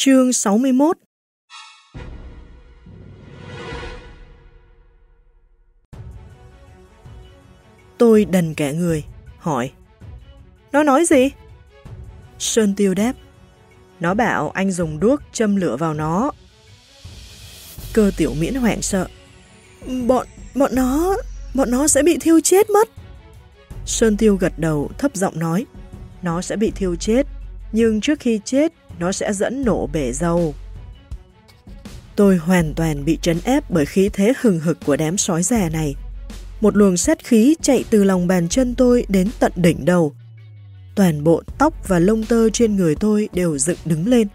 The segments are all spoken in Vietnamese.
Chương 61 Tôi đần cả người, hỏi Nó nói gì? Sơn Tiêu đáp Nó bảo anh dùng đuốc châm lửa vào nó. Cơ tiểu miễn hoảng sợ Bọn, bọn nó, bọn nó sẽ bị thiêu chết mất. Sơn Tiêu gật đầu thấp giọng nói Nó sẽ bị thiêu chết, nhưng trước khi chết nó sẽ dẫn nổ bể dầu. Tôi hoàn toàn bị trấn ép bởi khí thế hừng hực của đám sói già này. Một luồng sát khí chạy từ lòng bàn chân tôi đến tận đỉnh đầu. Toàn bộ tóc và lông tơ trên người tôi đều dựng đứng lên.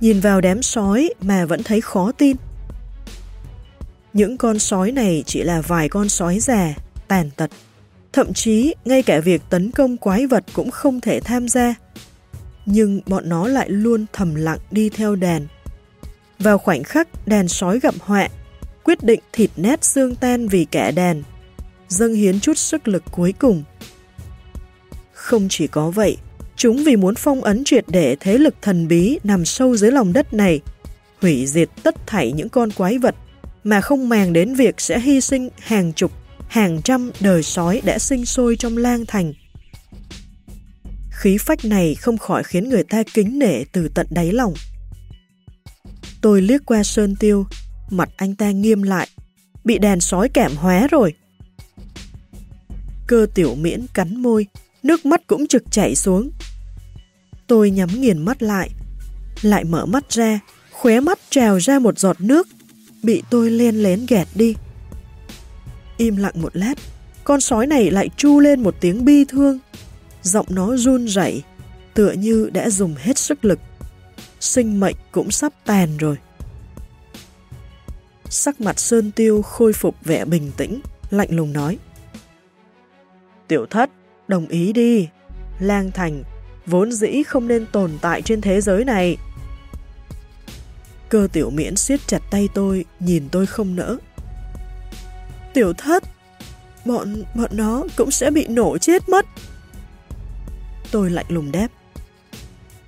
Nhìn vào đám sói mà vẫn thấy khó tin. Những con sói này chỉ là vài con sói già, tàn tật. Thậm chí ngay cả việc tấn công quái vật cũng không thể tham gia nhưng bọn nó lại luôn thầm lặng đi theo đàn. Vào khoảnh khắc đàn sói gặm họa, quyết định thịt nét xương tan vì kẻ đàn, dâng hiến chút sức lực cuối cùng. Không chỉ có vậy, chúng vì muốn phong ấn triệt để thế lực thần bí nằm sâu dưới lòng đất này, hủy diệt tất thảy những con quái vật mà không màng đến việc sẽ hy sinh hàng chục, hàng trăm đời sói đã sinh sôi trong lang thành Khí phách này không khỏi khiến người ta kính nể từ tận đáy lòng. Tôi liếc qua Sơn Tiêu, mặt anh ta nghiêm lại, bị đèn sói kẻm hóa rồi. Cơ tiểu miễn cắn môi, nước mắt cũng trực chảy xuống. Tôi nhắm nghiền mắt lại, lại mở mắt ra, khóe mắt trào ra một giọt nước, bị tôi len lén gẹt đi. Im lặng một lát, con sói này lại chu lên một tiếng bi thương, giọng nó run rẩy, tựa như đã dùng hết sức lực. Sinh mệnh cũng sắp tàn rồi. Sắc mặt Sơn Tiêu khôi phục vẻ bình tĩnh, lạnh lùng nói. Tiểu thất, đồng ý đi. Lang Thành, vốn dĩ không nên tồn tại trên thế giới này. Cơ tiểu miễn siết chặt tay tôi, nhìn tôi không nỡ. Tiểu thất, bọn, bọn nó cũng sẽ bị nổ chết mất. Tôi lạnh lùng đáp.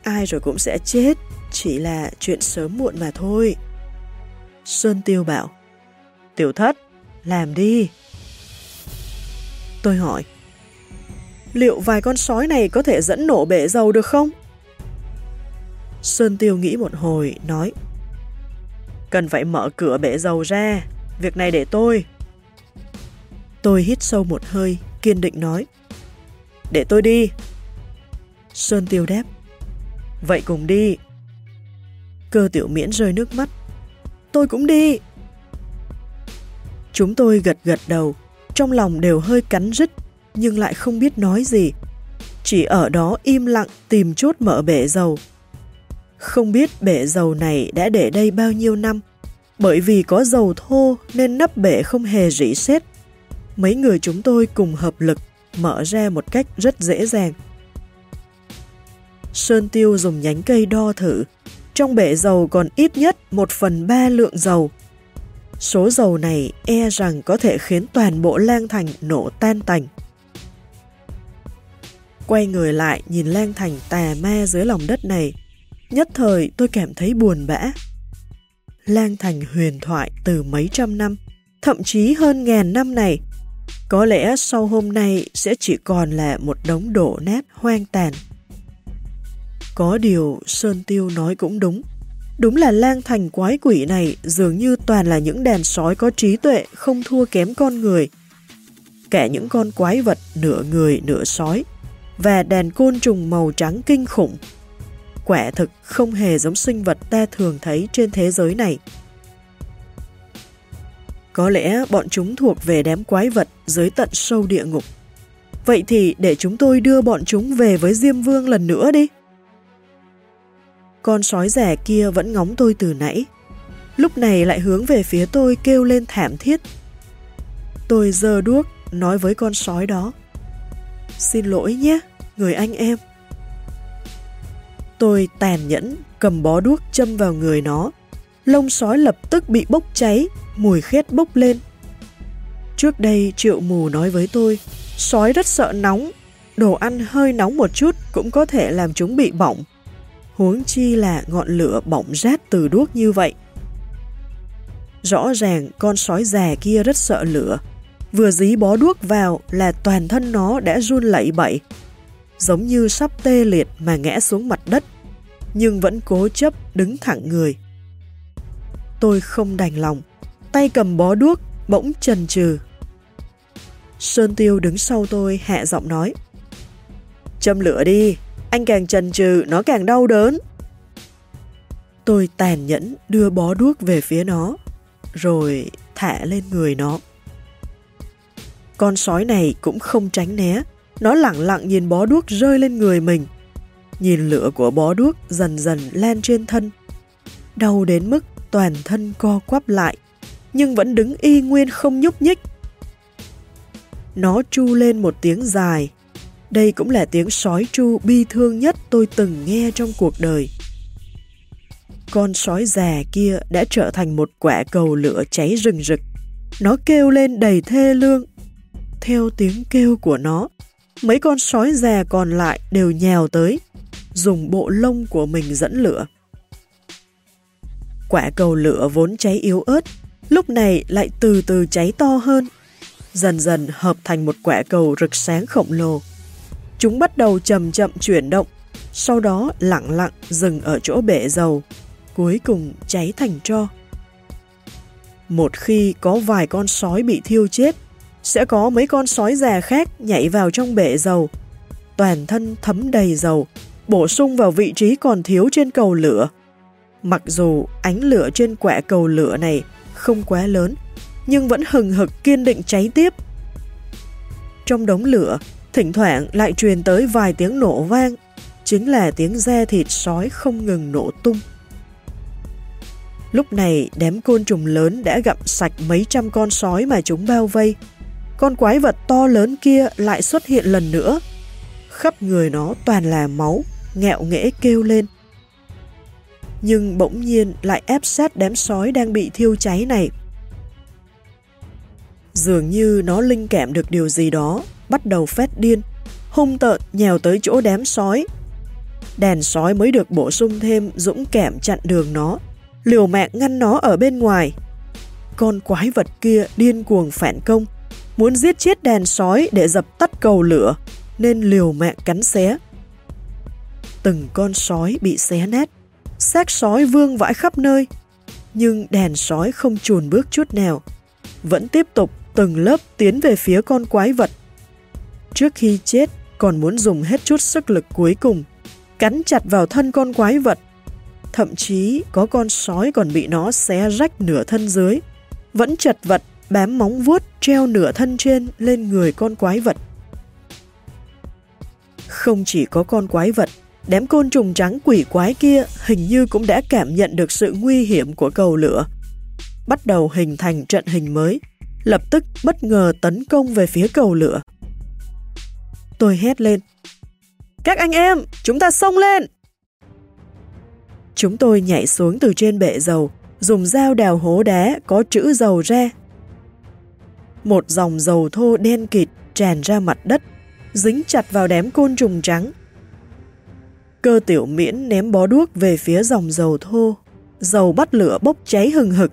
Ai rồi cũng sẽ chết, chỉ là chuyện sớm muộn mà thôi. Sơn Tiêu bảo, Tiểu thất, làm đi. Tôi hỏi, liệu vài con sói này có thể dẫn nổ bể dầu được không? Sơn Tiêu nghĩ một hồi, nói, cần phải mở cửa bể dầu ra, việc này để tôi. Tôi hít sâu một hơi, kiên định nói, để tôi đi, Sơn Tiêu đáp. Vậy cùng đi. Cơ tiểu miễn rơi nước mắt. Tôi cũng đi. Chúng tôi gật gật đầu, trong lòng đều hơi cắn rứt, nhưng lại không biết nói gì. Chỉ ở đó im lặng tìm chốt mở bể dầu. Không biết bể dầu này đã để đây bao nhiêu năm, bởi vì có dầu thô nên nắp bể không hề rỉ sét. Mấy người chúng tôi cùng hợp lực mở ra một cách rất dễ dàng. Sơn Tiêu dùng nhánh cây đo thử. Trong bể dầu còn ít nhất 1 phần 3 lượng dầu. Số dầu này e rằng có thể khiến toàn bộ lang thành nổ tan tành. Quay người lại nhìn lang thành tà ma dưới lòng đất này. Nhất thời tôi cảm thấy buồn bã. Lang thành huyền thoại từ mấy trăm năm, thậm chí hơn ngàn năm này. Có lẽ sau hôm nay sẽ chỉ còn là một đống đổ nát hoang tàn. Có điều, Sơn Tiêu nói cũng đúng. Đúng là lang thành quái quỷ này dường như toàn là những đàn sói có trí tuệ, không thua kém con người. Cả những con quái vật, nửa người, nửa sói và đàn côn trùng màu trắng kinh khủng. Quả thực không hề giống sinh vật ta thường thấy trên thế giới này. Có lẽ bọn chúng thuộc về đám quái vật dưới tận sâu địa ngục. Vậy thì để chúng tôi đưa bọn chúng về với Diêm Vương lần nữa đi. Con sói rẻ kia vẫn ngóng tôi từ nãy. Lúc này lại hướng về phía tôi kêu lên thảm thiết. Tôi giơ đuốc, nói với con sói đó. Xin lỗi nhé, người anh em. Tôi tàn nhẫn, cầm bó đuốc châm vào người nó. Lông sói lập tức bị bốc cháy, mùi khét bốc lên. Trước đây triệu mù nói với tôi, sói rất sợ nóng, đồ ăn hơi nóng một chút cũng có thể làm chúng bị bỏng huống chi là ngọn lửa bỏng rát từ đuốc như vậy. Rõ ràng con sói già kia rất sợ lửa, vừa dí bó đuốc vào là toàn thân nó đã run lẩy bẩy, giống như sắp tê liệt mà ngã xuống mặt đất, nhưng vẫn cố chấp đứng thẳng người. Tôi không đành lòng, tay cầm bó đuốc, bỗng chần chừ. Sơn Tiêu đứng sau tôi hạ giọng nói. Châm lửa đi, anh càng chần chừ nó càng đau đớn. Tôi tàn nhẫn đưa bó đuốc về phía nó, rồi thả lên người nó. Con sói này cũng không tránh né, nó lặng lặng nhìn bó đuốc rơi lên người mình. Nhìn lửa của bó đuốc dần dần lan trên thân. Đau đến mức toàn thân co quắp lại, nhưng vẫn đứng y nguyên không nhúc nhích. Nó chu lên một tiếng dài. Đây cũng là tiếng sói chu bi thương nhất tôi từng nghe trong cuộc đời. Con sói già kia đã trở thành một quả cầu lửa cháy rừng rực. Nó kêu lên đầy thê lương. Theo tiếng kêu của nó, mấy con sói già còn lại đều nhào tới, dùng bộ lông của mình dẫn lửa. Quả cầu lửa vốn cháy yếu ớt, lúc này lại từ từ cháy to hơn, dần dần hợp thành một quả cầu rực sáng khổng lồ. Chúng bắt đầu chậm chậm chuyển động, sau đó lặng lặng dừng ở chỗ bể dầu, cuối cùng cháy thành tro. Một khi có vài con sói bị thiêu chết, sẽ có mấy con sói già khác nhảy vào trong bể dầu. Toàn thân thấm đầy dầu, bổ sung vào vị trí còn thiếu trên cầu lửa. Mặc dù ánh lửa trên quẹ cầu lửa này không quá lớn, nhưng vẫn hừng hực kiên định cháy tiếp. Trong đống lửa, thỉnh thoảng lại truyền tới vài tiếng nổ vang, chính là tiếng da thịt sói không ngừng nổ tung. Lúc này, đám côn trùng lớn đã gặm sạch mấy trăm con sói mà chúng bao vây. Con quái vật to lớn kia lại xuất hiện lần nữa. Khắp người nó toàn là máu, nghẹo nghễ kêu lên. Nhưng bỗng nhiên lại ép sát đám sói đang bị thiêu cháy này. Dường như nó linh cảm được điều gì đó, bắt đầu phát điên, hung tợn nhào tới chỗ đám sói. Đèn sói mới được bổ sung thêm dũng cảm chặn đường nó, liều mạng ngăn nó ở bên ngoài. Con quái vật kia điên cuồng phản công, muốn giết chết đèn sói để dập tắt cầu lửa, nên liều mạng cắn xé. Từng con sói bị xé nát, xác sói vương vãi khắp nơi, nhưng đèn sói không chùn bước chút nào, vẫn tiếp tục từng lớp tiến về phía con quái vật. Trước khi chết, còn muốn dùng hết chút sức lực cuối cùng, cắn chặt vào thân con quái vật. Thậm chí có con sói còn bị nó xé rách nửa thân dưới, vẫn chật vật bám móng vuốt treo nửa thân trên lên người con quái vật. Không chỉ có con quái vật, đám côn trùng trắng quỷ quái kia hình như cũng đã cảm nhận được sự nguy hiểm của cầu lửa. Bắt đầu hình thành trận hình mới, lập tức bất ngờ tấn công về phía cầu lửa. Tôi hét lên. Các anh em, chúng ta xông lên! Chúng tôi nhảy xuống từ trên bệ dầu, dùng dao đào hố đá có chữ dầu ra. Một dòng dầu thô đen kịt tràn ra mặt đất, dính chặt vào đám côn trùng trắng. Cơ tiểu miễn ném bó đuốc về phía dòng dầu thô, dầu bắt lửa bốc cháy hừng hực.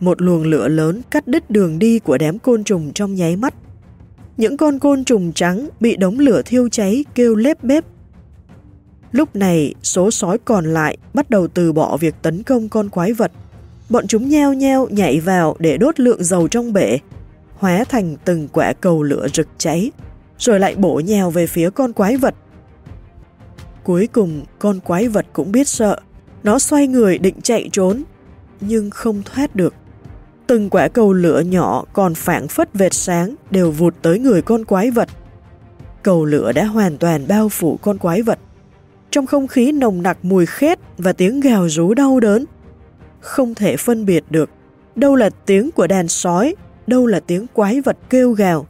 Một luồng lửa lớn cắt đứt đường đi của đám côn trùng trong nháy mắt. Những con côn trùng trắng bị đống lửa thiêu cháy kêu lép bếp. Lúc này, số sói còn lại bắt đầu từ bỏ việc tấn công con quái vật. Bọn chúng nheo nheo nhảy vào để đốt lượng dầu trong bể, hóa thành từng quả cầu lửa rực cháy, rồi lại bổ nhào về phía con quái vật. Cuối cùng, con quái vật cũng biết sợ. Nó xoay người định chạy trốn, nhưng không thoát được. Từng quả cầu lửa nhỏ còn phản phất vệt sáng đều vụt tới người con quái vật. Cầu lửa đã hoàn toàn bao phủ con quái vật. Trong không khí nồng nặc mùi khét và tiếng gào rú đau đớn. Không thể phân biệt được đâu là tiếng của đàn sói, đâu là tiếng quái vật kêu gào.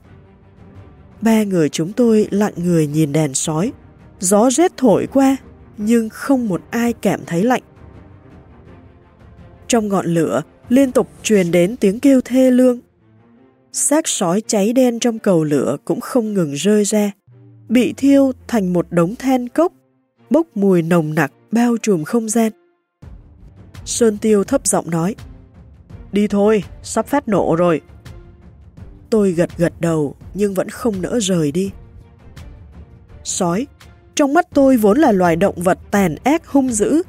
Ba người chúng tôi lặng người nhìn đàn sói. Gió rét thổi qua, nhưng không một ai cảm thấy lạnh. Trong ngọn lửa, liên tục truyền đến tiếng kêu thê lương. Xác sói cháy đen trong cầu lửa cũng không ngừng rơi ra, bị thiêu thành một đống than cốc, bốc mùi nồng nặc bao trùm không gian. Sơn Tiêu thấp giọng nói, Đi thôi, sắp phát nổ rồi. Tôi gật gật đầu nhưng vẫn không nỡ rời đi. Sói, trong mắt tôi vốn là loài động vật tàn ác hung dữ.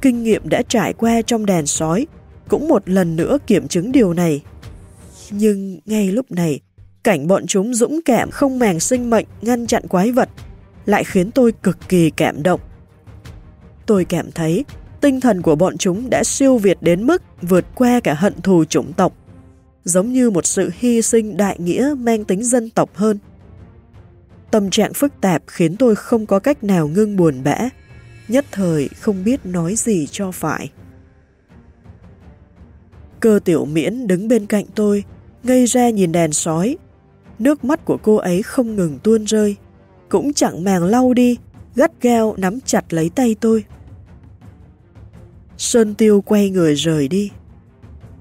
Kinh nghiệm đã trải qua trong đàn sói, cũng một lần nữa kiểm chứng điều này. Nhưng ngay lúc này, cảnh bọn chúng dũng cảm không màng sinh mệnh ngăn chặn quái vật lại khiến tôi cực kỳ cảm động. Tôi cảm thấy tinh thần của bọn chúng đã siêu việt đến mức vượt qua cả hận thù chủng tộc, giống như một sự hy sinh đại nghĩa mang tính dân tộc hơn. Tâm trạng phức tạp khiến tôi không có cách nào ngưng buồn bã, nhất thời không biết nói gì cho phải. Cơ tiểu miễn đứng bên cạnh tôi, ngây ra nhìn đèn sói. Nước mắt của cô ấy không ngừng tuôn rơi, cũng chẳng màng lau đi, gắt gao nắm chặt lấy tay tôi. Sơn Tiêu quay người rời đi.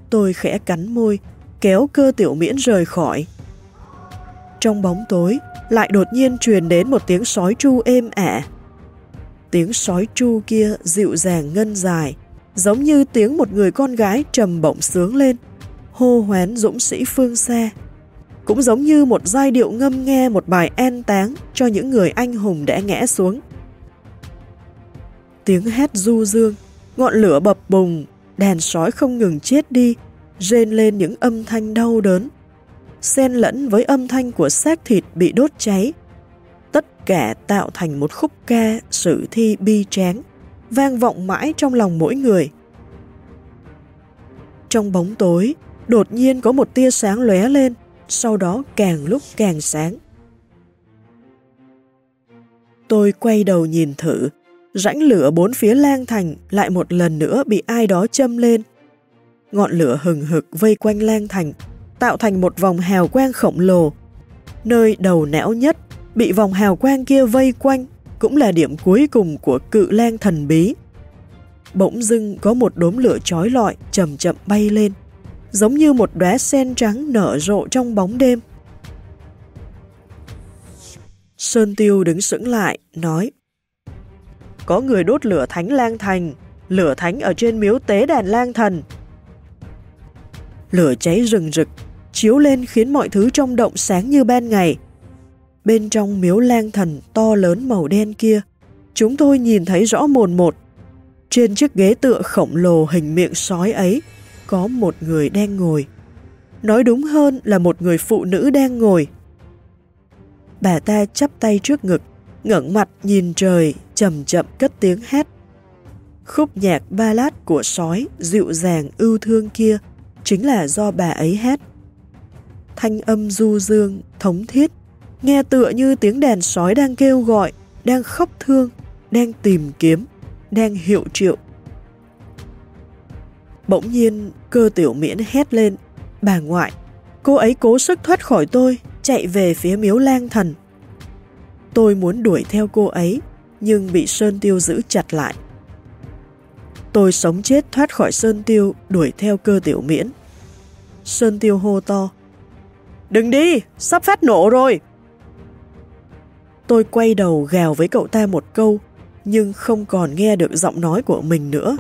Tôi khẽ cắn môi, kéo cơ tiểu miễn rời khỏi. Trong bóng tối, lại đột nhiên truyền đến một tiếng sói tru êm ả. Tiếng sói tru kia dịu dàng ngân dài, giống như tiếng một người con gái trầm bổng sướng lên, hô hoán dũng sĩ phương xa. Cũng giống như một giai điệu ngâm nghe một bài an táng cho những người anh hùng đã ngã xuống. Tiếng hét du dương, ngọn lửa bập bùng, đàn sói không ngừng chết đi, rên lên những âm thanh đau đớn, xen lẫn với âm thanh của xác thịt bị đốt cháy. Tất cả tạo thành một khúc ca sử thi bi tráng, vang vọng mãi trong lòng mỗi người. Trong bóng tối, đột nhiên có một tia sáng lóe lên, sau đó càng lúc càng sáng. Tôi quay đầu nhìn thử, rãnh lửa bốn phía lang thành lại một lần nữa bị ai đó châm lên. Ngọn lửa hừng hực vây quanh lang thành, tạo thành một vòng hào quang khổng lồ. Nơi đầu não nhất bị vòng hào quang kia vây quanh cũng là điểm cuối cùng của cự lang thần bí. Bỗng dưng có một đốm lửa chói lọi chậm chậm bay lên, giống như một đóa sen trắng nở rộ trong bóng đêm. Sơn Tiêu đứng sững lại, nói Có người đốt lửa thánh lang thành, lửa thánh ở trên miếu tế đàn lang thần. Lửa cháy rừng rực, chiếu lên khiến mọi thứ trong động sáng như ban ngày. Bên trong miếu lang thần to lớn màu đen kia, chúng tôi nhìn thấy rõ mồn một. Trên chiếc ghế tựa khổng lồ hình miệng sói ấy, có một người đang ngồi. Nói đúng hơn là một người phụ nữ đang ngồi. Bà ta chắp tay trước ngực, ngẩng mặt nhìn trời, chậm chậm cất tiếng hét Khúc nhạc ballad của sói dịu dàng ưu thương kia chính là do bà ấy hát. Thanh âm du dương, thống thiết, nghe tựa như tiếng đèn sói đang kêu gọi, đang khóc thương, đang tìm kiếm, đang hiệu triệu. Bỗng nhiên, cơ tiểu miễn hét lên, bà ngoại, cô ấy cố sức thoát khỏi tôi, chạy về phía miếu lang thần. Tôi muốn đuổi theo cô ấy, nhưng bị Sơn Tiêu giữ chặt lại. Tôi sống chết thoát khỏi Sơn Tiêu, đuổi theo cơ tiểu miễn. Sơn Tiêu hô to. Đừng đi, sắp phát nổ rồi. Tôi quay đầu gào với cậu ta một câu, nhưng không còn nghe được giọng nói của mình nữa.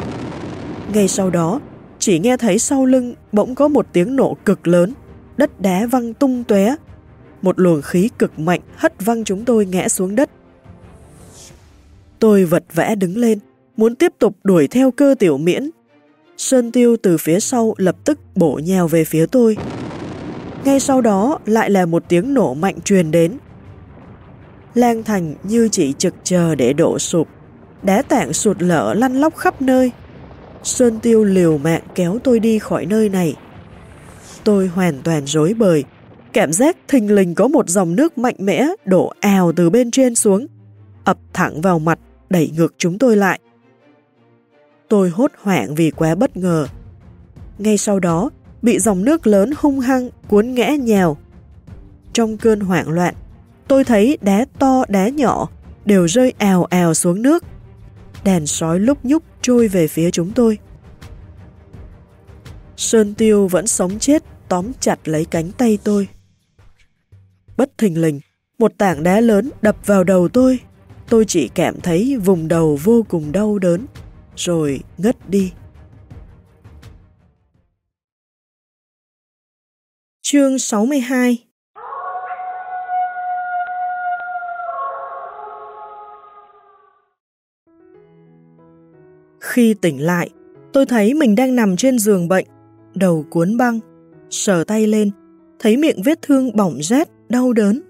Ngay sau đó, chỉ nghe thấy sau lưng bỗng có một tiếng nổ cực lớn, đất đá văng tung tóe, một luồng khí cực mạnh hất văng chúng tôi ngã xuống đất. Tôi vật vẽ đứng lên, muốn tiếp tục đuổi theo cơ tiểu miễn. Sơn Tiêu từ phía sau lập tức bổ nhào về phía tôi. Ngay sau đó lại là một tiếng nổ mạnh truyền đến. Lan Thành như chỉ trực chờ để đổ sụp, đá tảng sụt lở lăn lóc khắp nơi. Sơn Tiêu liều mạng kéo tôi đi khỏi nơi này. Tôi hoàn toàn rối bời, cảm giác thình lình có một dòng nước mạnh mẽ đổ ào từ bên trên xuống, ập thẳng vào mặt, đẩy ngược chúng tôi lại. Tôi hốt hoảng vì quá bất ngờ. Ngay sau đó, bị dòng nước lớn hung hăng cuốn ngã nhào. Trong cơn hoảng loạn, tôi thấy đá to đá nhỏ đều rơi ào ào xuống nước. Đàn sói lúc nhúc trôi về phía chúng tôi. Sơn Tiêu vẫn sống chết tóm chặt lấy cánh tay tôi. Bất thình lình, một tảng đá lớn đập vào đầu tôi. tôi chỉ cảm thấy vùng đầu vô cùng đau đớn, rồi ngất đi. Chương 62 Khi tỉnh lại, tôi thấy mình đang nằm trên giường bệnh, đầu cuốn băng, sờ tay lên, thấy miệng vết thương bỏng rát, đau đớn.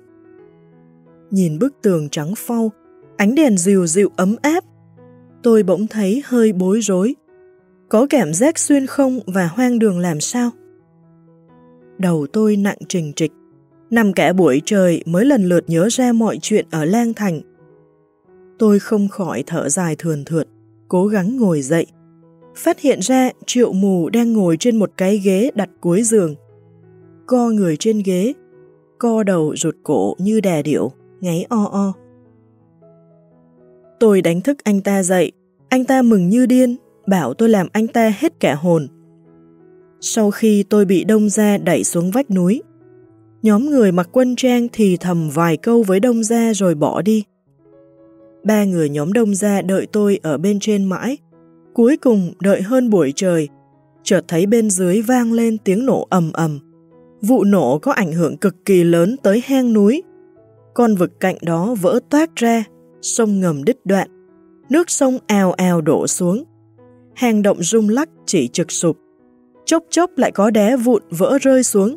Nhìn bức tường trắng phau, ánh đèn dịu dịu ấm áp, tôi bỗng thấy hơi bối rối. Có cảm giác xuyên không và hoang đường làm sao? Đầu tôi nặng trình trịch, nằm cả buổi trời mới lần lượt nhớ ra mọi chuyện ở Lang Thành. Tôi không khỏi thở dài thườn thượt, cố gắng ngồi dậy. Phát hiện ra triệu mù đang ngồi trên một cái ghế đặt cuối giường. Co người trên ghế, co đầu rụt cổ như đà điệu, ngáy o o. Tôi đánh thức anh ta dậy, anh ta mừng như điên, bảo tôi làm anh ta hết cả hồn. Sau khi tôi bị đông gia đẩy xuống vách núi, nhóm người mặc quân trang thì thầm vài câu với đông gia rồi bỏ đi. Ba người nhóm đông ra đợi tôi ở bên trên mãi, cuối cùng đợi hơn buổi trời, chợt thấy bên dưới vang lên tiếng nổ ầm ầm. Vụ nổ có ảnh hưởng cực kỳ lớn tới hang núi. Con vực cạnh đó vỡ toát ra, sông ngầm đứt đoạn, nước sông ào ào đổ xuống. Hang động rung lắc chỉ trực sụp, chốc chốc lại có đá vụn vỡ rơi xuống.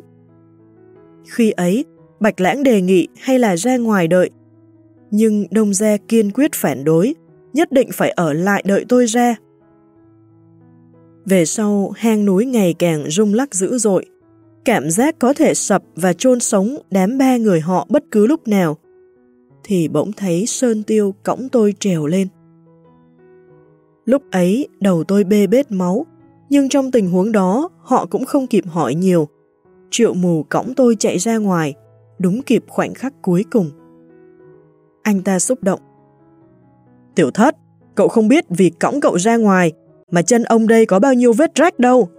Khi ấy, Bạch Lãng đề nghị hay là ra ngoài đợi. Nhưng Đông Gia kiên quyết phản đối, nhất định phải ở lại đợi tôi ra. Về sau, hang núi ngày càng rung lắc dữ dội. Cảm giác có thể sập và chôn sống đám ba người họ bất cứ lúc nào. Thì bỗng thấy Sơn Tiêu cõng tôi trèo lên. Lúc ấy, đầu tôi bê bết máu, nhưng trong tình huống đó, họ cũng không kịp hỏi nhiều. Triệu mù cõng tôi chạy ra ngoài, đúng kịp khoảnh khắc cuối cùng. Anh ta xúc động. Tiểu thất, cậu không biết vì cõng cậu ra ngoài mà chân ông đây có bao nhiêu vết rách đâu.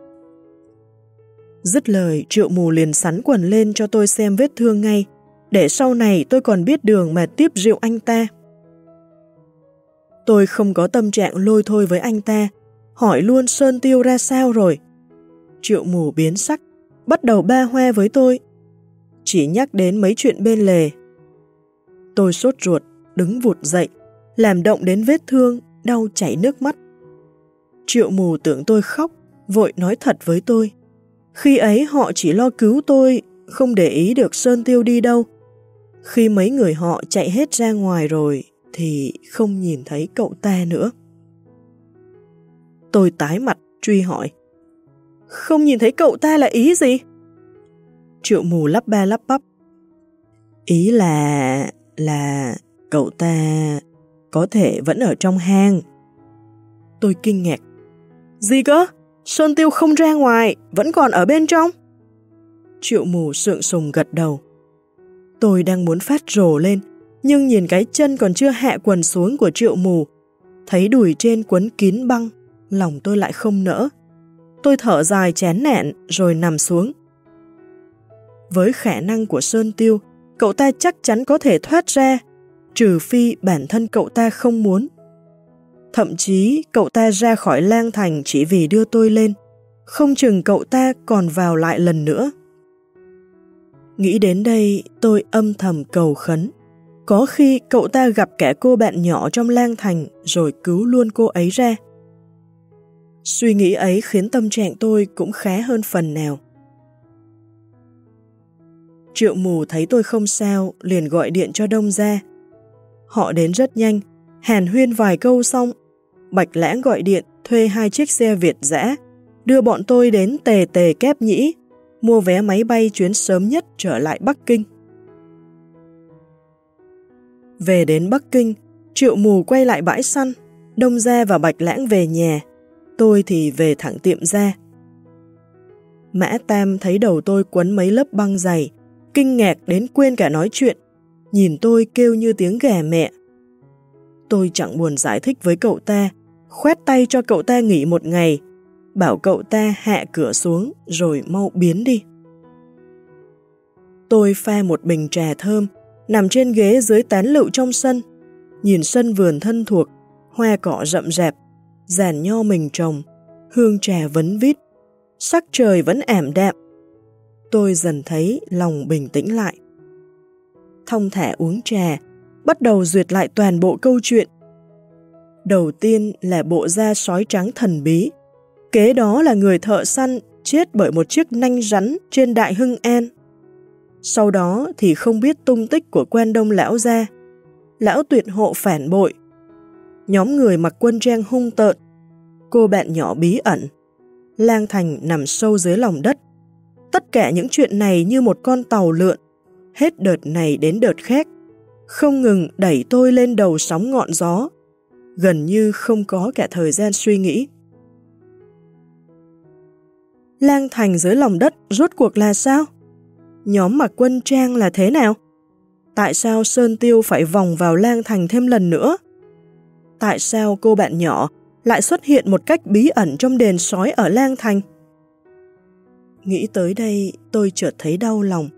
Dứt lời, triệu mù liền sắn quần lên cho tôi xem vết thương ngay, để sau này tôi còn biết đường mà tiếp rượu anh ta. Tôi không có tâm trạng lôi thôi với anh ta, hỏi luôn Sơn Tiêu ra sao rồi. Triệu mù biến sắc, bắt đầu ba hoe với tôi. Chỉ nhắc đến mấy chuyện bên lề. Tôi sốt ruột, đứng vụt dậy, làm động đến vết thương, đau chảy nước mắt. Triệu mù tưởng tôi khóc, vội nói thật với tôi. Khi ấy họ chỉ lo cứu tôi, không để ý được Sơn Tiêu đi đâu. Khi mấy người họ chạy hết ra ngoài rồi, thì không nhìn thấy cậu ta nữa. Tôi tái mặt, truy hỏi. Không nhìn thấy cậu ta là ý gì? Triệu mù lắp ba lắp bắp. Ý là là... cậu ta... có thể vẫn ở trong hang. Tôi kinh ngạc. Gì cơ? Sơn Tiêu không ra ngoài, vẫn còn ở bên trong. Triệu mù sượng sùng gật đầu. Tôi đang muốn phát rồ lên, nhưng nhìn cái chân còn chưa hạ quần xuống của triệu mù, thấy đùi trên quấn kín băng, lòng tôi lại không nỡ. Tôi thở dài chán nản rồi nằm xuống. Với khả năng của Sơn Tiêu, cậu ta chắc chắn có thể thoát ra, trừ phi bản thân cậu ta không muốn. Thậm chí cậu ta ra khỏi lang thành chỉ vì đưa tôi lên, không chừng cậu ta còn vào lại lần nữa. Nghĩ đến đây, tôi âm thầm cầu khấn. Có khi cậu ta gặp kẻ cô bạn nhỏ trong lang thành rồi cứu luôn cô ấy ra. Suy nghĩ ấy khiến tâm trạng tôi cũng khá hơn phần nào. Triệu mù thấy tôi không sao, liền gọi điện cho đông ra. Họ đến rất nhanh, hàn huyên vài câu xong, Bạch Lãng gọi điện thuê hai chiếc xe Việt dã đưa bọn tôi đến tề tề kép nhĩ, mua vé máy bay chuyến sớm nhất trở lại Bắc Kinh. Về đến Bắc Kinh, Triệu Mù quay lại bãi săn, Đông Gia và Bạch Lãng về nhà, tôi thì về thẳng tiệm ra. Mã Tam thấy đầu tôi quấn mấy lớp băng dày, kinh ngạc đến quên cả nói chuyện, nhìn tôi kêu như tiếng gà mẹ. Tôi chẳng buồn giải thích với cậu ta, khoét tay cho cậu ta nghỉ một ngày, bảo cậu ta hạ cửa xuống rồi mau biến đi. Tôi pha một bình trà thơm, nằm trên ghế dưới tán lựu trong sân, nhìn sân vườn thân thuộc, hoa cỏ rậm rạp, giàn nho mình trồng, hương trà vấn vít, sắc trời vẫn ảm đạm. Tôi dần thấy lòng bình tĩnh lại. Thông thả uống trà, bắt đầu duyệt lại toàn bộ câu chuyện. Đầu tiên là bộ da sói trắng thần bí, kế đó là người thợ săn chết bởi một chiếc nanh rắn trên đại hưng an. Sau đó thì không biết tung tích của quen đông lão gia, lão tuyệt hộ phản bội, nhóm người mặc quân trang hung tợn, cô bạn nhỏ bí ẩn, lang thành nằm sâu dưới lòng đất. Tất cả những chuyện này như một con tàu lượn, hết đợt này đến đợt khác, không ngừng đẩy tôi lên đầu sóng ngọn gió, gần như không có cả thời gian suy nghĩ. Lang thành dưới lòng đất rốt cuộc là sao? Nhóm mặc quân trang là thế nào? Tại sao Sơn Tiêu phải vòng vào lang thành thêm lần nữa? Tại sao cô bạn nhỏ lại xuất hiện một cách bí ẩn trong đền sói ở lang thành? Nghĩ tới đây tôi chợt thấy đau lòng.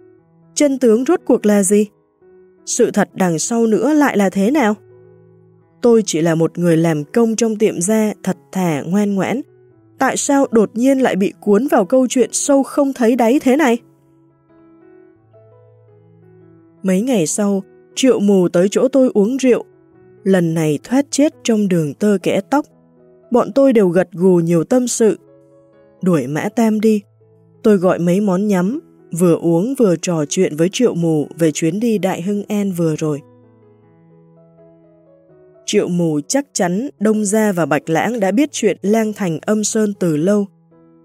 Chân tướng rốt cuộc là gì? Sự thật đằng sau nữa lại là thế nào? Tôi chỉ là một người làm công trong tiệm da thật thà ngoan ngoãn. Tại sao đột nhiên lại bị cuốn vào câu chuyện sâu không thấy đáy thế này? Mấy ngày sau, triệu mù tới chỗ tôi uống rượu. Lần này thoát chết trong đường tơ kẽ tóc. Bọn tôi đều gật gù nhiều tâm sự. Đuổi mã tam đi. Tôi gọi mấy món nhắm, vừa uống vừa trò chuyện với triệu mù về chuyến đi Đại Hưng en vừa rồi. Triệu mù chắc chắn Đông Gia và Bạch Lãng đã biết chuyện lang thành âm sơn từ lâu,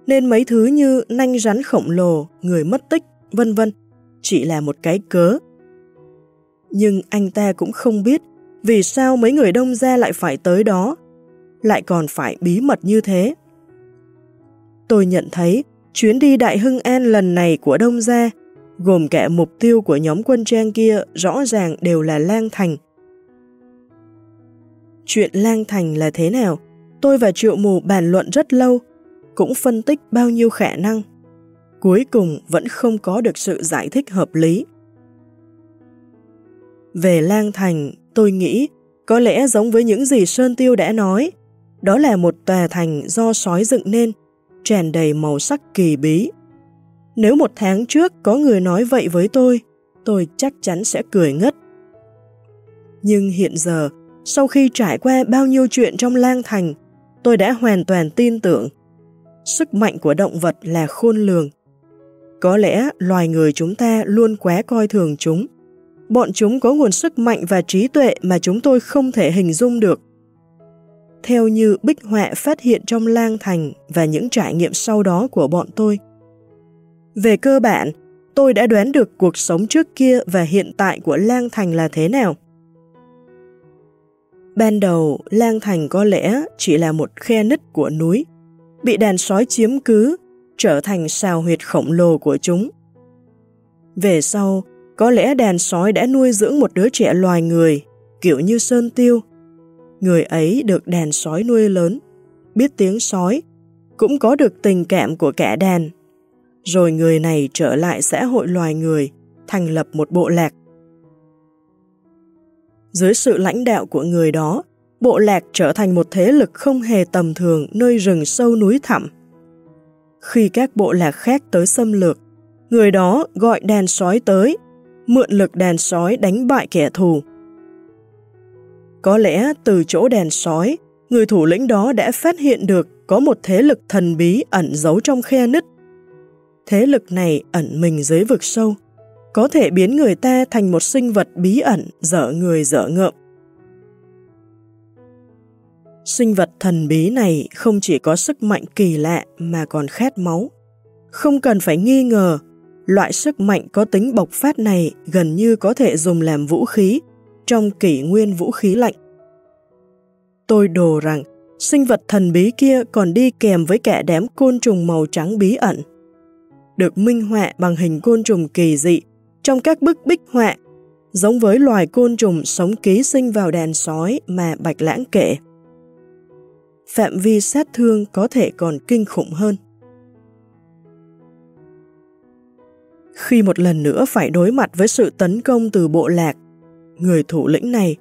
nên mấy thứ như nanh rắn khổng lồ, người mất tích, vân vân chỉ là một cái cớ nhưng anh ta cũng không biết vì sao mấy người đông gia lại phải tới đó, lại còn phải bí mật như thế. Tôi nhận thấy chuyến đi Đại Hưng An lần này của Đông Gia, gồm cả mục tiêu của nhóm quân trang kia rõ ràng đều là Lang Thành. Chuyện Lang Thành là thế nào? Tôi và Triệu Mù bàn luận rất lâu, cũng phân tích bao nhiêu khả năng. Cuối cùng vẫn không có được sự giải thích hợp lý. Về Lang Thành, tôi nghĩ có lẽ giống với những gì Sơn Tiêu đã nói, đó là một tòa thành do sói dựng nên, tràn đầy màu sắc kỳ bí. Nếu một tháng trước có người nói vậy với tôi, tôi chắc chắn sẽ cười ngất. Nhưng hiện giờ, sau khi trải qua bao nhiêu chuyện trong lang thành, tôi đã hoàn toàn tin tưởng. Sức mạnh của động vật là khôn lường. Có lẽ loài người chúng ta luôn quá coi thường chúng. Bọn chúng có nguồn sức mạnh và trí tuệ mà chúng tôi không thể hình dung được. Theo như bích họa phát hiện trong lang thành và những trải nghiệm sau đó của bọn tôi. Về cơ bản, tôi đã đoán được cuộc sống trước kia và hiện tại của lang thành là thế nào. Ban đầu, lang thành có lẽ chỉ là một khe nứt của núi, bị đàn sói chiếm cứ, trở thành xào huyệt khổng lồ của chúng. Về sau, có lẽ đàn sói đã nuôi dưỡng một đứa trẻ loài người, kiểu như Sơn Tiêu. Người ấy được đàn sói nuôi lớn, biết tiếng sói, cũng có được tình cảm của cả đàn. Rồi người này trở lại xã hội loài người, thành lập một bộ lạc. Dưới sự lãnh đạo của người đó, bộ lạc trở thành một thế lực không hề tầm thường nơi rừng sâu núi thẳm. Khi các bộ lạc khác tới xâm lược, người đó gọi đàn sói tới mượn lực đàn sói đánh bại kẻ thù. Có lẽ từ chỗ đèn sói, người thủ lĩnh đó đã phát hiện được có một thế lực thần bí ẩn giấu trong khe nứt. Thế lực này ẩn mình dưới vực sâu, có thể biến người ta thành một sinh vật bí ẩn, dở người dở ngợm. Sinh vật thần bí này không chỉ có sức mạnh kỳ lạ mà còn khát máu. Không cần phải nghi ngờ Loại sức mạnh có tính bộc phát này gần như có thể dùng làm vũ khí trong kỷ nguyên vũ khí lạnh. Tôi đồ rằng sinh vật thần bí kia còn đi kèm với kẻ đám côn trùng màu trắng bí ẩn. Được minh họa bằng hình côn trùng kỳ dị trong các bức bích họa, giống với loài côn trùng sống ký sinh vào đàn sói mà Bạch Lãng kể. Phạm vi sát thương có thể còn kinh khủng hơn. Khi một lần nữa phải đối mặt với sự tấn công từ bộ lạc, người thủ lĩnh này,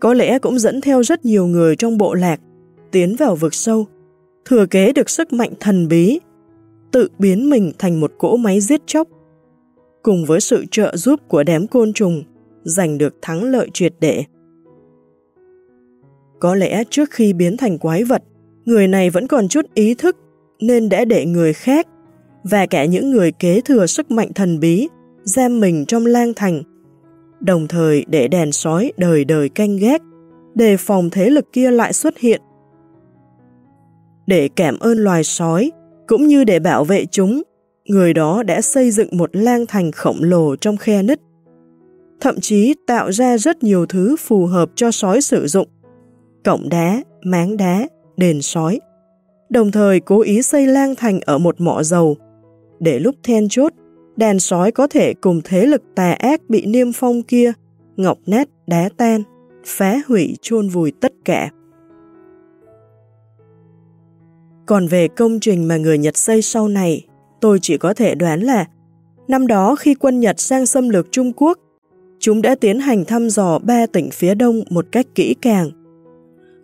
có lẽ cũng dẫn theo rất nhiều người trong bộ lạc, tiến vào vực sâu, thừa kế được sức mạnh thần bí, tự biến mình thành một cỗ máy giết chóc, cùng với sự trợ giúp của đám côn trùng, giành được thắng lợi triệt để. Có lẽ trước khi biến thành quái vật, người này vẫn còn chút ý thức nên đã để người khác và cả những người kế thừa sức mạnh thần bí giam mình trong lang thành, đồng thời để đèn sói đời đời canh gác, đề phòng thế lực kia lại xuất hiện. Để cảm ơn loài sói, cũng như để bảo vệ chúng, người đó đã xây dựng một lang thành khổng lồ trong khe nứt. Thậm chí tạo ra rất nhiều thứ phù hợp cho sói sử dụng, cổng đá, máng đá, đền sói. Đồng thời cố ý xây lang thành ở một mỏ dầu, để lúc then chốt, đàn sói có thể cùng thế lực tà ác bị niêm phong kia, ngọc nét đá tan, phá hủy chôn vùi tất cả. Còn về công trình mà người Nhật xây sau này, tôi chỉ có thể đoán là năm đó khi quân Nhật sang xâm lược Trung Quốc, chúng đã tiến hành thăm dò ba tỉnh phía đông một cách kỹ càng.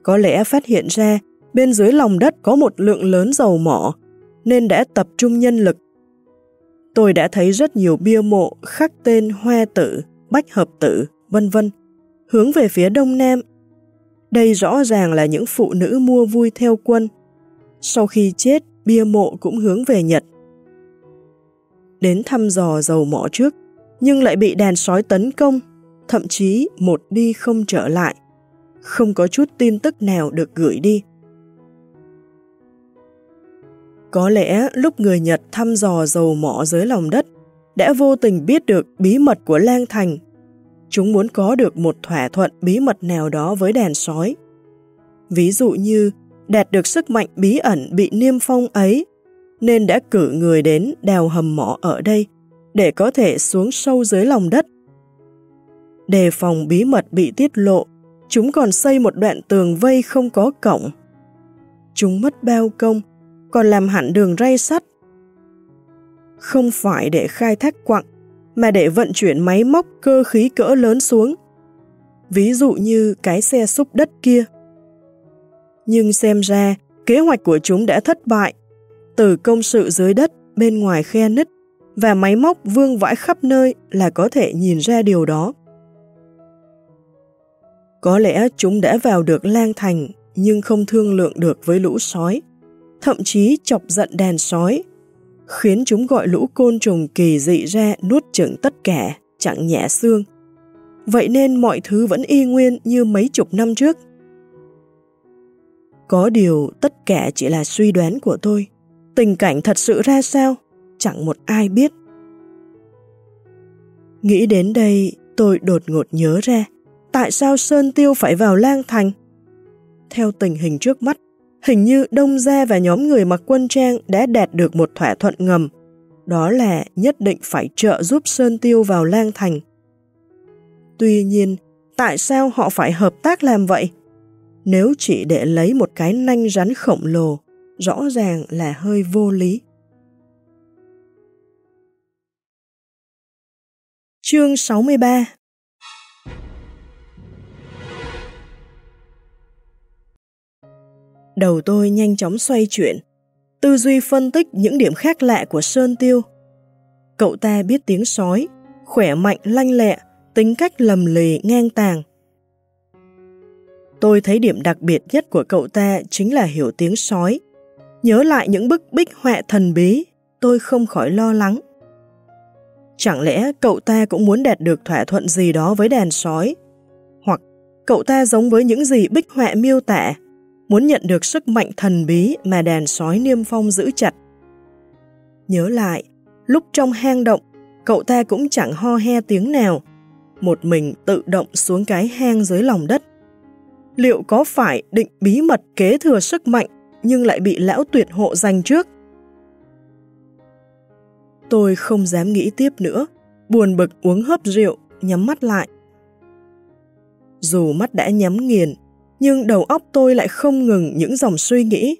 Có lẽ phát hiện ra bên dưới lòng đất có một lượng lớn dầu mỏ, nên đã tập trung nhân lực. Tôi đã thấy rất nhiều bia mộ khắc tên Hoa Tử, Bách Hợp Tử, vân vân hướng về phía đông nam. Đây rõ ràng là những phụ nữ mua vui theo quân. Sau khi chết, bia mộ cũng hướng về Nhật. Đến thăm dò dầu mỏ trước, nhưng lại bị đàn sói tấn công, thậm chí một đi không trở lại. Không có chút tin tức nào được gửi đi. Có lẽ lúc người Nhật thăm dò dầu mỏ dưới lòng đất, đã vô tình biết được bí mật của Lang Thành. Chúng muốn có được một thỏa thuận bí mật nào đó với đàn sói. Ví dụ như đạt được sức mạnh bí ẩn bị niêm phong ấy, nên đã cử người đến đào hầm mỏ ở đây để có thể xuống sâu dưới lòng đất. Đề phòng bí mật bị tiết lộ, chúng còn xây một đoạn tường vây không có cổng. Chúng mất bao công, còn làm hẳn đường ray sắt. Không phải để khai thác quặng, mà để vận chuyển máy móc cơ khí cỡ lớn xuống. Ví dụ như cái xe xúc đất kia. Nhưng xem ra, kế hoạch của chúng đã thất bại. Từ công sự dưới đất, bên ngoài khe nứt, và máy móc vương vãi khắp nơi là có thể nhìn ra điều đó. Có lẽ chúng đã vào được lang thành nhưng không thương lượng được với lũ sói, thậm chí chọc giận đàn sói, khiến chúng gọi lũ côn trùng kỳ dị ra nuốt chửng tất cả, chẳng nhẹ xương. Vậy nên mọi thứ vẫn y nguyên như mấy chục năm trước. Có điều tất cả chỉ là suy đoán của tôi. Tình cảnh thật sự ra sao? Chẳng một ai biết. Nghĩ đến đây, tôi đột ngột nhớ ra tại sao Sơn Tiêu phải vào lang thành. Theo tình hình trước mắt, hình như Đông Gia và nhóm người mặc quân trang đã đạt được một thỏa thuận ngầm, đó là nhất định phải trợ giúp Sơn Tiêu vào lang thành. Tuy nhiên, tại sao họ phải hợp tác làm vậy? Nếu chỉ để lấy một cái nanh rắn khổng lồ, rõ ràng là hơi vô lý. Chương 63 Đầu tôi nhanh chóng xoay chuyển, tư duy phân tích những điểm khác lạ của Sơn Tiêu. Cậu ta biết tiếng sói, khỏe mạnh lanh lẹ, tính cách lầm lì ngang tàng. Tôi thấy điểm đặc biệt nhất của cậu ta chính là hiểu tiếng sói. Nhớ lại những bức bích họa thần bí, tôi không khỏi lo lắng. Chẳng lẽ cậu ta cũng muốn đạt được thỏa thuận gì đó với đàn sói? Hoặc cậu ta giống với những gì bích họa miêu tả, muốn nhận được sức mạnh thần bí mà đàn sói niêm phong giữ chặt. Nhớ lại, lúc trong hang động, cậu ta cũng chẳng ho he tiếng nào, một mình tự động xuống cái hang dưới lòng đất. Liệu có phải định bí mật kế thừa sức mạnh nhưng lại bị lão tuyệt hộ giành trước? Tôi không dám nghĩ tiếp nữa, buồn bực uống hớp rượu, nhắm mắt lại. Dù mắt đã nhắm nghiền, nhưng đầu óc tôi lại không ngừng những dòng suy nghĩ.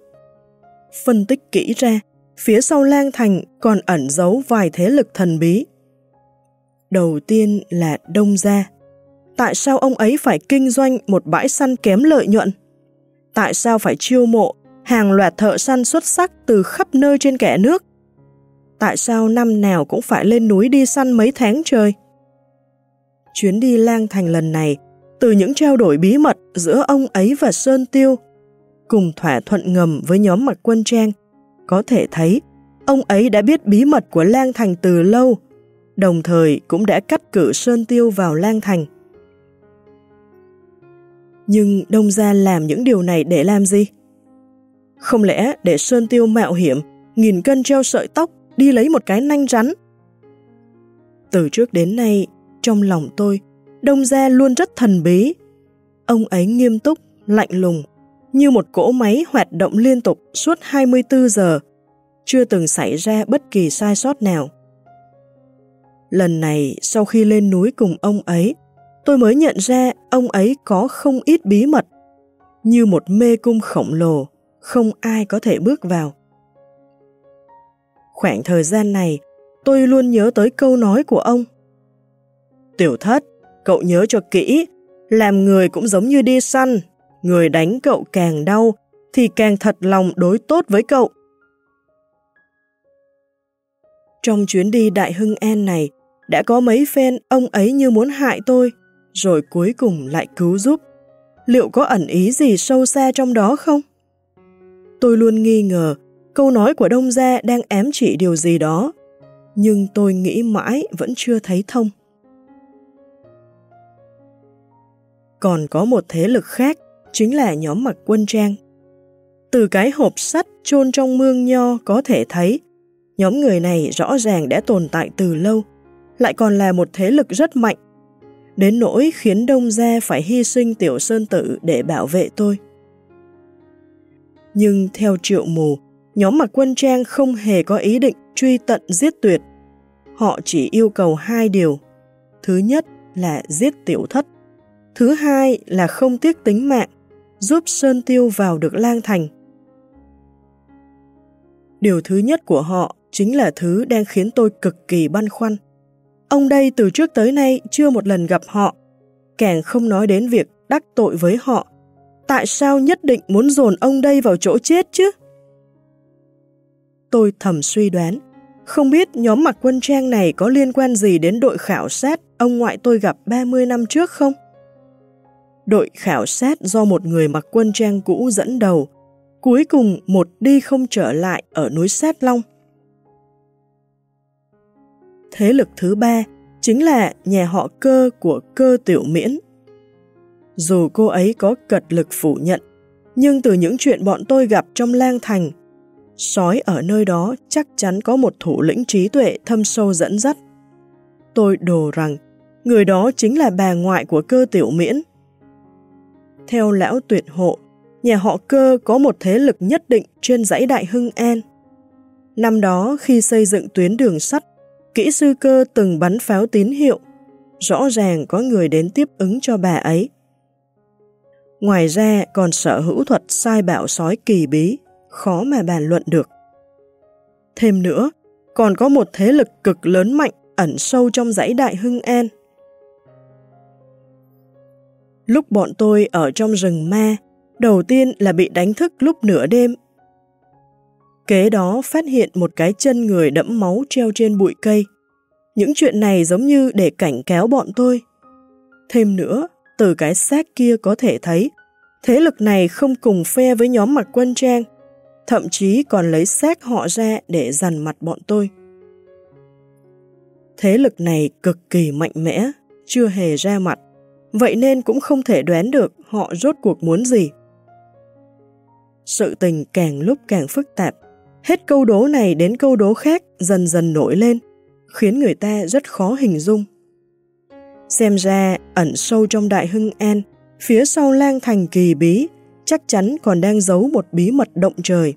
Phân tích kỹ ra, phía sau lang thành còn ẩn giấu vài thế lực thần bí. Đầu tiên là Đông Gia. Tại sao ông ấy phải kinh doanh một bãi săn kém lợi nhuận? Tại sao phải chiêu mộ hàng loạt thợ săn xuất sắc từ khắp nơi trên kẻ nước? Tại sao năm nào cũng phải lên núi đi săn mấy tháng trời? Chuyến đi lang thành lần này, từ những trao đổi bí mật giữa ông ấy và Sơn Tiêu, cùng thỏa thuận ngầm với nhóm mặt quân trang, có thể thấy ông ấy đã biết bí mật của lang thành từ lâu, đồng thời cũng đã cắt cử Sơn Tiêu vào lang thành. Nhưng Đông Gia làm những điều này để làm gì? Không lẽ để Sơn Tiêu mạo hiểm, nghìn cân treo sợi tóc, đi lấy một cái nanh rắn? Từ trước đến nay, trong lòng tôi, Đông Gia luôn rất thần bí. Ông ấy nghiêm túc, lạnh lùng, như một cỗ máy hoạt động liên tục suốt 24 giờ, chưa từng xảy ra bất kỳ sai sót nào. Lần này, sau khi lên núi cùng ông ấy, tôi mới nhận ra ông ấy có không ít bí mật, như một mê cung khổng lồ, không ai có thể bước vào. Khoảng thời gian này, tôi luôn nhớ tới câu nói của ông. Tiểu thất, cậu nhớ cho kỹ, làm người cũng giống như đi săn, người đánh cậu càng đau thì càng thật lòng đối tốt với cậu. Trong chuyến đi Đại Hưng An này, đã có mấy phen ông ấy như muốn hại tôi, rồi cuối cùng lại cứu giúp. Liệu có ẩn ý gì sâu xa trong đó không? Tôi luôn nghi ngờ câu nói của Đông Gia đang ém chỉ điều gì đó, nhưng tôi nghĩ mãi vẫn chưa thấy thông. Còn có một thế lực khác, chính là nhóm mặc quân trang. Từ cái hộp sắt chôn trong mương nho có thể thấy, nhóm người này rõ ràng đã tồn tại từ lâu, lại còn là một thế lực rất mạnh, đến nỗi khiến Đông Gia phải hy sinh Tiểu Sơn Tử để bảo vệ tôi. Nhưng theo triệu mù, nhóm mặc quân trang không hề có ý định truy tận giết tuyệt. Họ chỉ yêu cầu hai điều. Thứ nhất là giết tiểu thất. Thứ hai là không tiếc tính mạng, giúp Sơn Tiêu vào được lang thành. Điều thứ nhất của họ chính là thứ đang khiến tôi cực kỳ băn khoăn. Ông đây từ trước tới nay chưa một lần gặp họ, càng không nói đến việc đắc tội với họ. Tại sao nhất định muốn dồn ông đây vào chỗ chết chứ? Tôi thầm suy đoán, không biết nhóm mặc quân trang này có liên quan gì đến đội khảo sát ông ngoại tôi gặp 30 năm trước không? Đội khảo sát do một người mặc quân trang cũ dẫn đầu, cuối cùng một đi không trở lại ở núi Sát Long. Thế lực thứ ba chính là nhà họ cơ của cơ tiểu miễn. Dù cô ấy có cật lực phủ nhận, nhưng từ những chuyện bọn tôi gặp trong lang thành, sói ở nơi đó chắc chắn có một thủ lĩnh trí tuệ thâm sâu dẫn dắt. Tôi đồ rằng, người đó chính là bà ngoại của cơ tiểu miễn. Theo lão tuyệt hộ, nhà họ cơ có một thế lực nhất định trên dãy Đại Hưng An. Năm đó khi xây dựng tuyến đường sắt, kỹ sư cơ từng bắn pháo tín hiệu, rõ ràng có người đến tiếp ứng cho bà ấy. Ngoài ra còn sở hữu thuật sai bạo sói kỳ bí, khó mà bàn luận được. Thêm nữa, còn có một thế lực cực lớn mạnh ẩn sâu trong dãy Đại Hưng An. Lúc bọn tôi ở trong rừng ma, đầu tiên là bị đánh thức lúc nửa đêm. Kế đó phát hiện một cái chân người đẫm máu treo trên bụi cây. Những chuyện này giống như để cảnh cáo bọn tôi. Thêm nữa, từ cái xác kia có thể thấy, thế lực này không cùng phe với nhóm mặc quân trang, thậm chí còn lấy xác họ ra để dằn mặt bọn tôi. Thế lực này cực kỳ mạnh mẽ, chưa hề ra mặt, vậy nên cũng không thể đoán được họ rốt cuộc muốn gì. Sự tình càng lúc càng phức tạp, hết câu đố này đến câu đố khác dần dần nổi lên, khiến người ta rất khó hình dung. Xem ra, ẩn sâu trong đại hưng an, phía sau lang thành kỳ bí, chắc chắn còn đang giấu một bí mật động trời.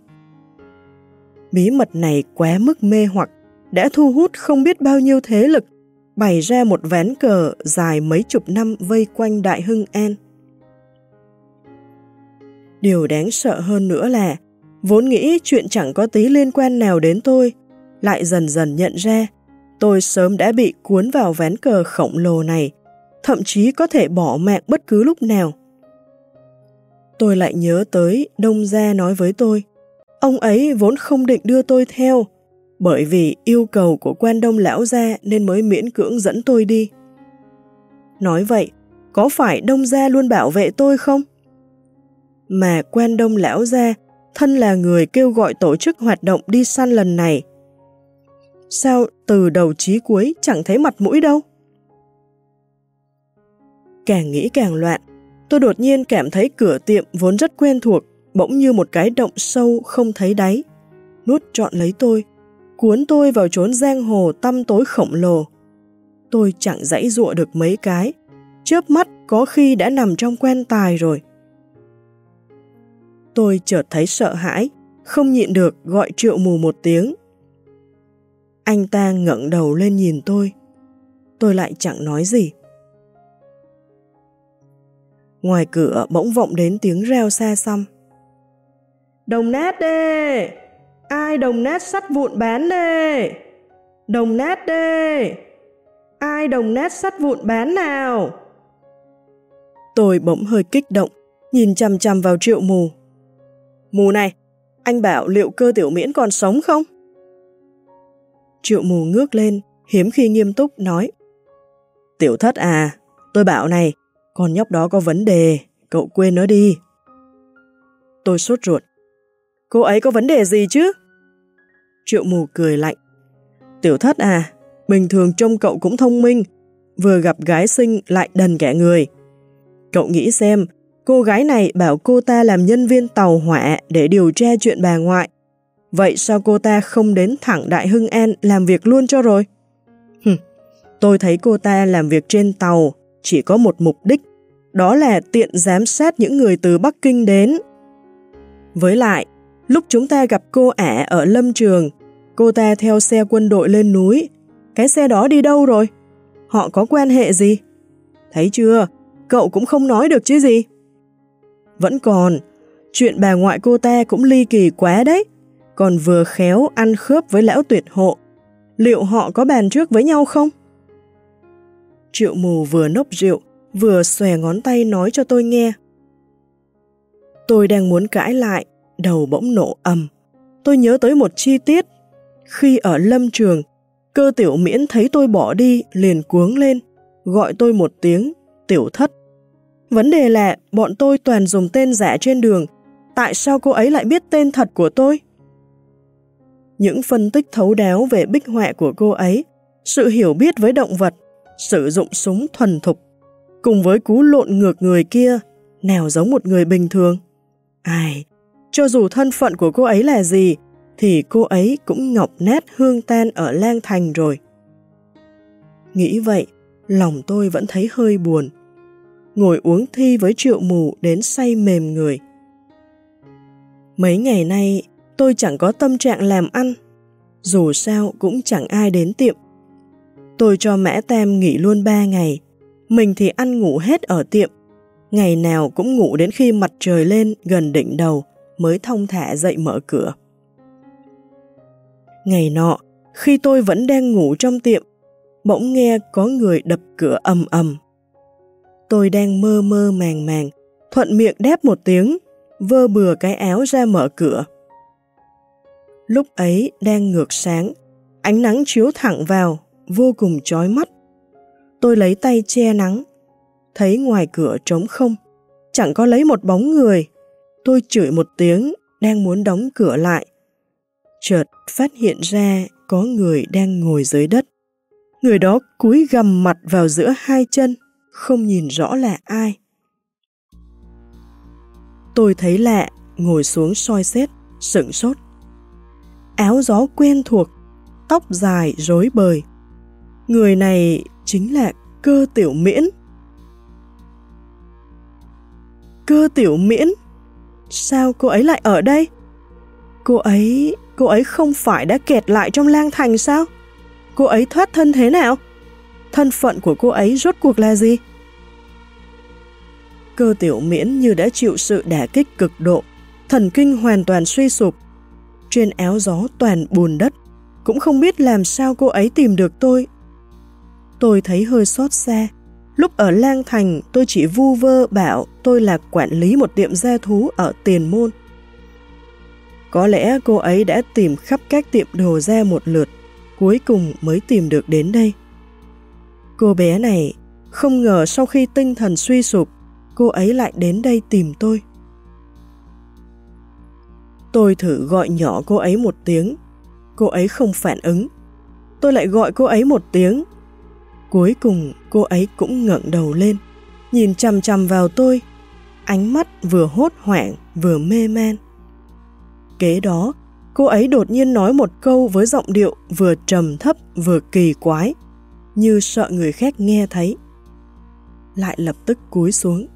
Bí mật này quá mức mê hoặc, đã thu hút không biết bao nhiêu thế lực bày ra một ván cờ dài mấy chục năm vây quanh Đại Hưng An. Điều đáng sợ hơn nữa là, vốn nghĩ chuyện chẳng có tí liên quan nào đến tôi, lại dần dần nhận ra tôi sớm đã bị cuốn vào ván cờ khổng lồ này, thậm chí có thể bỏ mạng bất cứ lúc nào. Tôi lại nhớ tới Đông Gia nói với tôi, ông ấy vốn không định đưa tôi theo, bởi vì yêu cầu của quan đông lão gia nên mới miễn cưỡng dẫn tôi đi. Nói vậy, có phải đông gia luôn bảo vệ tôi không? Mà quan đông lão gia, thân là người kêu gọi tổ chức hoạt động đi săn lần này. Sao từ đầu chí cuối chẳng thấy mặt mũi đâu? Càng nghĩ càng loạn, tôi đột nhiên cảm thấy cửa tiệm vốn rất quen thuộc, bỗng như một cái động sâu không thấy đáy. Nuốt trọn lấy tôi, cuốn tôi vào trốn giang hồ tăm tối khổng lồ. Tôi chẳng dãy dụa được mấy cái, chớp mắt có khi đã nằm trong quen tài rồi. Tôi chợt thấy sợ hãi, không nhịn được gọi triệu mù một tiếng. Anh ta ngẩng đầu lên nhìn tôi. Tôi lại chẳng nói gì. Ngoài cửa bỗng vọng đến tiếng reo xa xăm. Đồng nát đê! Ai đồng nát sắt vụn bán đê? Đồng nát đê! Ai đồng nát sắt vụn bán nào? Tôi bỗng hơi kích động, nhìn chằm chằm vào triệu mù. Mù này, anh bảo liệu cơ tiểu miễn còn sống không? Triệu mù ngước lên, hiếm khi nghiêm túc nói. Tiểu thất à, tôi bảo này, con nhóc đó có vấn đề, cậu quên nó đi. Tôi sốt ruột. Cô ấy có vấn đề gì chứ? Triệu mù cười lạnh. Tiểu thất à, bình thường trông cậu cũng thông minh, vừa gặp gái xinh lại đần kẻ người. Cậu nghĩ xem, cô gái này bảo cô ta làm nhân viên tàu hỏa để điều tra chuyện bà ngoại. Vậy sao cô ta không đến thẳng Đại Hưng An làm việc luôn cho rồi? Hừm, tôi thấy cô ta làm việc trên tàu chỉ có một mục đích, đó là tiện giám sát những người từ Bắc Kinh đến. Với lại, lúc chúng ta gặp cô ả ở lâm trường, cô ta theo xe quân đội lên núi. Cái xe đó đi đâu rồi? Họ có quan hệ gì? Thấy chưa? Cậu cũng không nói được chứ gì? Vẫn còn, chuyện bà ngoại cô ta cũng ly kỳ quá đấy. Còn vừa khéo ăn khớp với lão tuyệt hộ. Liệu họ có bàn trước với nhau không? Triệu mù vừa nốc rượu, vừa xòe ngón tay nói cho tôi nghe. Tôi đang muốn cãi lại, đầu bỗng nổ ầm. Tôi nhớ tới một chi tiết. Khi ở lâm trường, cơ tiểu miễn thấy tôi bỏ đi liền cuống lên, gọi tôi một tiếng, tiểu thất. Vấn đề là bọn tôi toàn dùng tên giả trên đường, tại sao cô ấy lại biết tên thật của tôi? Những phân tích thấu đáo về bích họa của cô ấy, sự hiểu biết với động vật, sử dụng súng thuần thục, cùng với cú lộn ngược người kia, nào giống một người bình thường. Ai, cho dù thân phận của cô ấy là gì, thì cô ấy cũng ngọc nát hương tan ở lang thành rồi. Nghĩ vậy, lòng tôi vẫn thấy hơi buồn. Ngồi uống thi với triệu mù đến say mềm người. Mấy ngày nay, tôi chẳng có tâm trạng làm ăn. Dù sao cũng chẳng ai đến tiệm. Tôi cho mẹ tem nghỉ luôn ba ngày. Mình thì ăn ngủ hết ở tiệm. Ngày nào cũng ngủ đến khi mặt trời lên gần đỉnh đầu mới thông thả dậy mở cửa. Ngày nọ, khi tôi vẫn đang ngủ trong tiệm, bỗng nghe có người đập cửa ầm ầm. Tôi đang mơ mơ màng màng, thuận miệng đáp một tiếng, vơ bừa cái áo ra mở cửa. Lúc ấy đang ngược sáng, ánh nắng chiếu thẳng vào, vô cùng chói mắt. Tôi lấy tay che nắng, thấy ngoài cửa trống không, chẳng có lấy một bóng người. Tôi chửi một tiếng, đang muốn đóng cửa lại. Chợt phát hiện ra có người đang ngồi dưới đất. Người đó cúi gầm mặt vào giữa hai chân, không nhìn rõ là ai. Tôi thấy lạ, ngồi xuống soi xét, sững sốt. Áo gió quen thuộc, tóc dài rối bời. Người này chính là cơ tiểu miễn. Cơ tiểu miễn? Sao cô ấy lại ở đây? Cô ấy, cô ấy không phải đã kẹt lại trong lang thành sao? Cô ấy thoát thân thế nào? Thân phận của cô ấy rốt cuộc là gì? Cơ tiểu miễn như đã chịu sự đả kích cực độ, thần kinh hoàn toàn suy sụp. Trên áo gió toàn bùn đất, cũng không biết làm sao cô ấy tìm được tôi. Tôi thấy hơi xót xa, Lúc ở Lang Thành, tôi chỉ vu vơ bảo tôi là quản lý một tiệm gia thú ở Tiền Môn. Có lẽ cô ấy đã tìm khắp các tiệm đồ da một lượt, cuối cùng mới tìm được đến đây. Cô bé này không ngờ sau khi tinh thần suy sụp, cô ấy lại đến đây tìm tôi. Tôi thử gọi nhỏ cô ấy một tiếng, cô ấy không phản ứng. Tôi lại gọi cô ấy một tiếng. Cuối cùng cô ấy cũng ngẩng đầu lên, nhìn chằm chằm vào tôi, ánh mắt vừa hốt hoảng vừa mê man. Kế đó, cô ấy đột nhiên nói một câu với giọng điệu vừa trầm thấp vừa kỳ quái, như sợ người khác nghe thấy. Lại lập tức cúi xuống.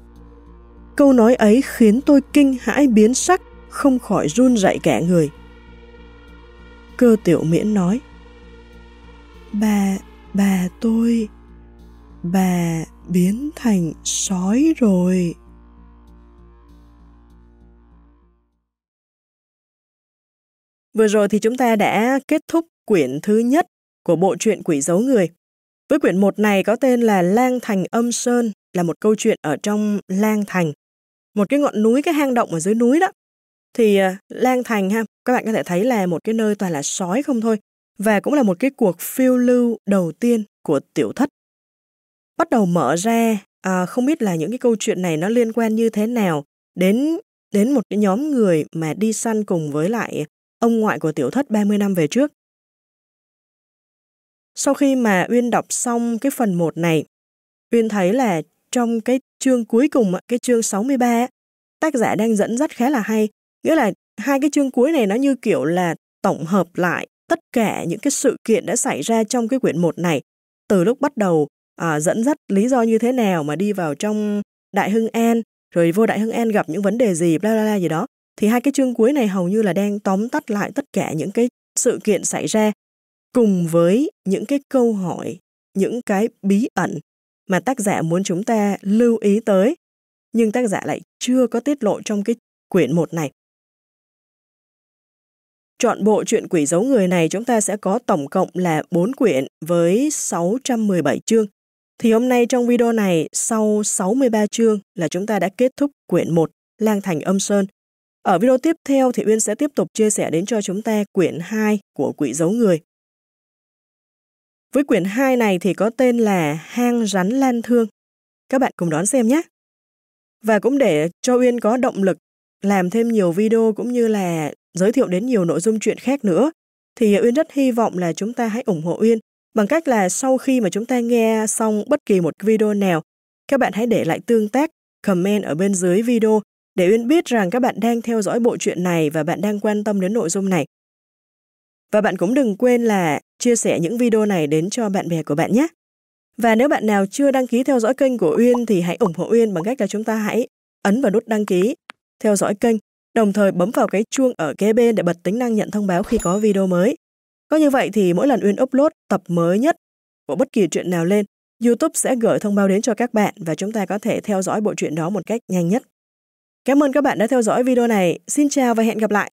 Câu nói ấy khiến tôi kinh hãi biến sắc, không khỏi run rẩy cả người. Cơ tiểu miễn nói, Bà, bà tôi, bà biến thành sói rồi. Vừa rồi thì chúng ta đã kết thúc quyển thứ nhất của bộ truyện Quỷ dấu người. Với quyển một này có tên là Lang Thành Âm Sơn, là một câu chuyện ở trong Lang Thành, một cái ngọn núi, cái hang động ở dưới núi đó. Thì uh, Lang Thành ha, các bạn có thể thấy là một cái nơi toàn là sói không thôi, và cũng là một cái cuộc phiêu lưu đầu tiên của tiểu thất. Bắt đầu mở ra, uh, không biết là những cái câu chuyện này nó liên quan như thế nào đến đến một cái nhóm người mà đi săn cùng với lại ông ngoại của tiểu thất 30 năm về trước. Sau khi mà Uyên đọc xong cái phần 1 này, Uyên thấy là trong cái chương cuối cùng, cái chương 63, tác giả đang dẫn dắt khá là hay. Nghĩa là hai cái chương cuối này nó như kiểu là tổng hợp lại tất cả những cái sự kiện đã xảy ra trong cái quyển 1 này. Từ lúc bắt đầu à, dẫn dắt lý do như thế nào mà đi vào trong Đại Hưng An, rồi vô Đại Hưng An gặp những vấn đề gì, bla bla bla gì đó. Thì hai cái chương cuối này hầu như là đang tóm tắt lại tất cả những cái sự kiện xảy ra cùng với những cái câu hỏi, những cái bí ẩn mà tác giả muốn chúng ta lưu ý tới, nhưng tác giả lại chưa có tiết lộ trong cái quyển một này. Chọn bộ truyện quỷ giấu người này chúng ta sẽ có tổng cộng là 4 quyển với 617 chương. Thì hôm nay trong video này, sau 63 chương là chúng ta đã kết thúc quyển 1 Lang Thành Âm Sơn. Ở video tiếp theo thì Uyên sẽ tiếp tục chia sẻ đến cho chúng ta quyển 2 của quỷ giấu người. Với quyển 2 này thì có tên là Hang rắn lan thương. Các bạn cùng đón xem nhé. Và cũng để cho Uyên có động lực làm thêm nhiều video cũng như là giới thiệu đến nhiều nội dung chuyện khác nữa, thì Uyên rất hy vọng là chúng ta hãy ủng hộ Uyên bằng cách là sau khi mà chúng ta nghe xong bất kỳ một video nào, các bạn hãy để lại tương tác, comment ở bên dưới video để Uyên biết rằng các bạn đang theo dõi bộ truyện này và bạn đang quan tâm đến nội dung này. Và bạn cũng đừng quên là chia sẻ những video này đến cho bạn bè của bạn nhé. Và nếu bạn nào chưa đăng ký theo dõi kênh của Uyên thì hãy ủng hộ Uyên bằng cách là chúng ta hãy ấn vào nút đăng ký, theo dõi kênh, đồng thời bấm vào cái chuông ở kế bên để bật tính năng nhận thông báo khi có video mới. Có như vậy thì mỗi lần Uyên upload tập mới nhất của bất kỳ chuyện nào lên, YouTube sẽ gửi thông báo đến cho các bạn và chúng ta có thể theo dõi bộ truyện đó một cách nhanh nhất. Cảm ơn các bạn đã theo dõi video này. Xin chào và hẹn gặp lại!